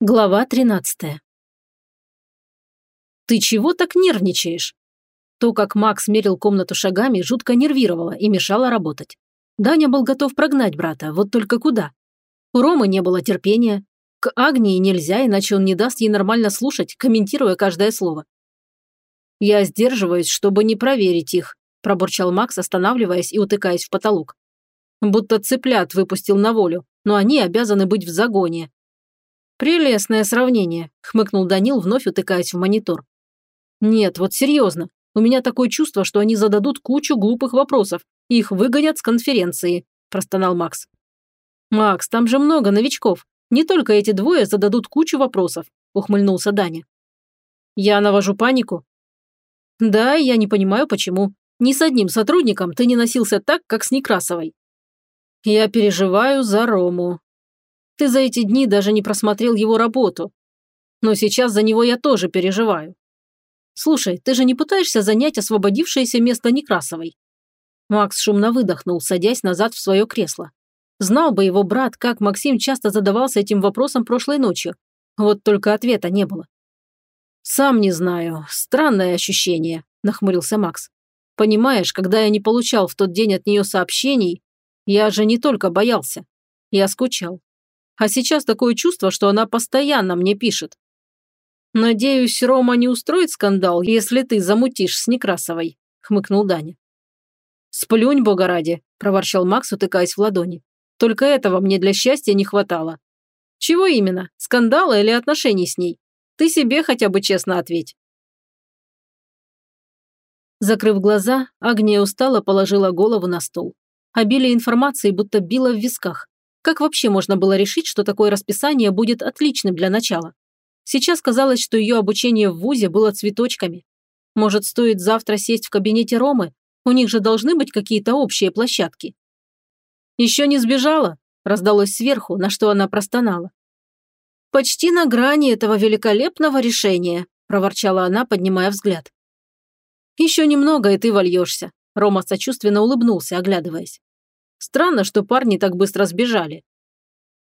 Глава 13 «Ты чего так нервничаешь?» То, как Макс мерил комнату шагами, жутко нервировало и мешало работать. Даня был готов прогнать брата, вот только куда? У Ромы не было терпения. К Агнии нельзя, иначе он не даст ей нормально слушать, комментируя каждое слово. «Я сдерживаюсь, чтобы не проверить их», – пробурчал Макс, останавливаясь и утыкаясь в потолок. Будто цыплят выпустил на волю, но они обязаны быть в загоне, «Прелестное сравнение», – хмыкнул Данил, вновь утыкаясь в монитор. «Нет, вот серьезно. У меня такое чувство, что они зададут кучу глупых вопросов, их выгонят с конференции», – простонал Макс. «Макс, там же много новичков. Не только эти двое зададут кучу вопросов», – ухмыльнулся Даня. «Я навожу панику?» «Да, я не понимаю, почему. Ни с одним сотрудником ты не носился так, как с Некрасовой». «Я переживаю за Рому», ты за эти дни даже не просмотрел его работу. Но сейчас за него я тоже переживаю. Слушай, ты же не пытаешься занять освободившееся место Некрасовой?» Макс шумно выдохнул, садясь назад в свое кресло. Знал бы его брат, как Максим часто задавался этим вопросом прошлой ночью. Вот только ответа не было. «Сам не знаю. Странное ощущение», – нахмурился Макс. «Понимаешь, когда я не получал в тот день от нее сообщений, я же не только боялся. Я скучал. А сейчас такое чувство, что она постоянно мне пишет. «Надеюсь, Рома не устроит скандал, если ты замутишь с Некрасовой», – хмыкнул Даня. «Сплюнь, бога ради», – проворчал Макс, утыкаясь в ладони. «Только этого мне для счастья не хватало». «Чего именно? Скандала или отношений с ней? Ты себе хотя бы честно ответь». Закрыв глаза, Агния устало положила голову на стол. Обилие информации будто било в висках. Как вообще можно было решить, что такое расписание будет отличным для начала? Сейчас казалось, что ее обучение в ВУЗе было цветочками. Может, стоит завтра сесть в кабинете Ромы? У них же должны быть какие-то общие площадки. «Еще не сбежала?» – раздалось сверху, на что она простонала. «Почти на грани этого великолепного решения», – проворчала она, поднимая взгляд. «Еще немного, и ты вольешься», – Рома сочувственно улыбнулся, оглядываясь. Странно, что парни так быстро сбежали.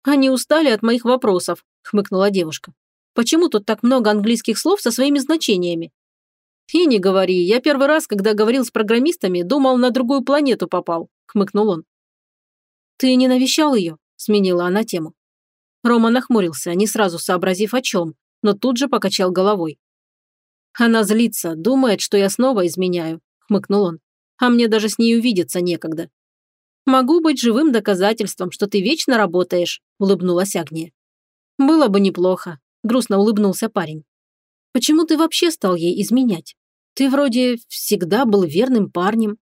Они устали от моих вопросов, хмыкнула девушка. Почему тут так много английских слов со своими значениями? И не говори, я первый раз, когда говорил с программистами, думал, на другую планету попал, хмыкнул он. Ты не навещал ее? Сменила она тему. Рома нахмурился, не сразу сообразив о чем, но тут же покачал головой. Она злится, думает, что я снова изменяю, хмыкнул он. А мне даже с ней увидеться некогда. «Могу быть живым доказательством, что ты вечно работаешь», – улыбнулась Агния. «Было бы неплохо», – грустно улыбнулся парень. «Почему ты вообще стал ей изменять? Ты вроде всегда был верным парнем».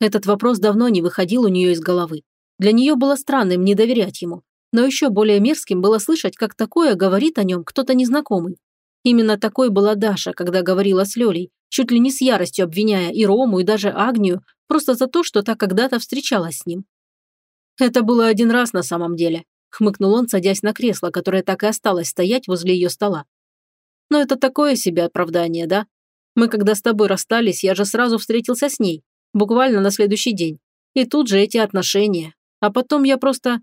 Этот вопрос давно не выходил у нее из головы. Для нее было странным не доверять ему, но еще более мерзким было слышать, как такое говорит о нем кто-то незнакомый. Именно такой была Даша, когда говорила с Лёлей, чуть ли не с яростью обвиняя и Рому, и даже Агнию просто за то, что та когда-то встречалась с ним. Это было один раз на самом деле, хмыкнул он, садясь на кресло, которое так и осталось стоять возле ее стола. Но это такое себе оправдание, да? Мы когда с тобой расстались, я же сразу встретился с ней, буквально на следующий день. И тут же эти отношения. А потом я просто...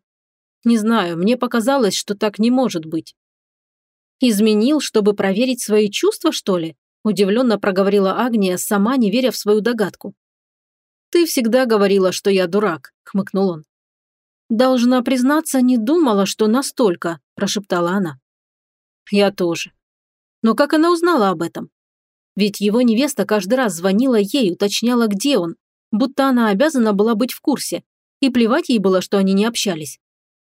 Не знаю, мне показалось, что так не может быть. Изменил, чтобы проверить свои чувства, что ли? Удивленно проговорила Агния, сама не веря в свою догадку. «Ты всегда говорила, что я дурак», – хмыкнул он. «Должна признаться, не думала, что настолько», – прошептала она. «Я тоже. Но как она узнала об этом? Ведь его невеста каждый раз звонила ей, уточняла, где он, будто она обязана была быть в курсе, и плевать ей было, что они не общались.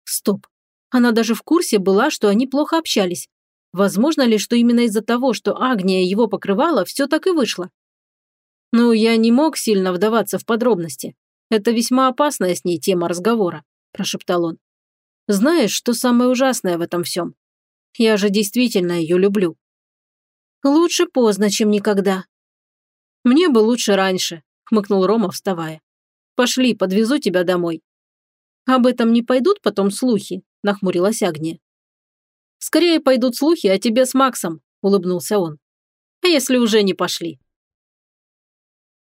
Стоп. Она даже в курсе была, что они плохо общались. Возможно ли, что именно из-за того, что Агния его покрывала, все так и вышло? Ну, я не мог сильно вдаваться в подробности. Это весьма опасная с ней тема разговора, прошептал он. Знаешь, что самое ужасное в этом всем? Я же действительно ее люблю. Лучше поздно, чем никогда. Мне бы лучше раньше, хмыкнул Рома, вставая. Пошли, подвезу тебя домой. Об этом не пойдут потом слухи, нахмурилась Агния. Скорее пойдут слухи о тебе с Максом, улыбнулся он. А если уже не пошли?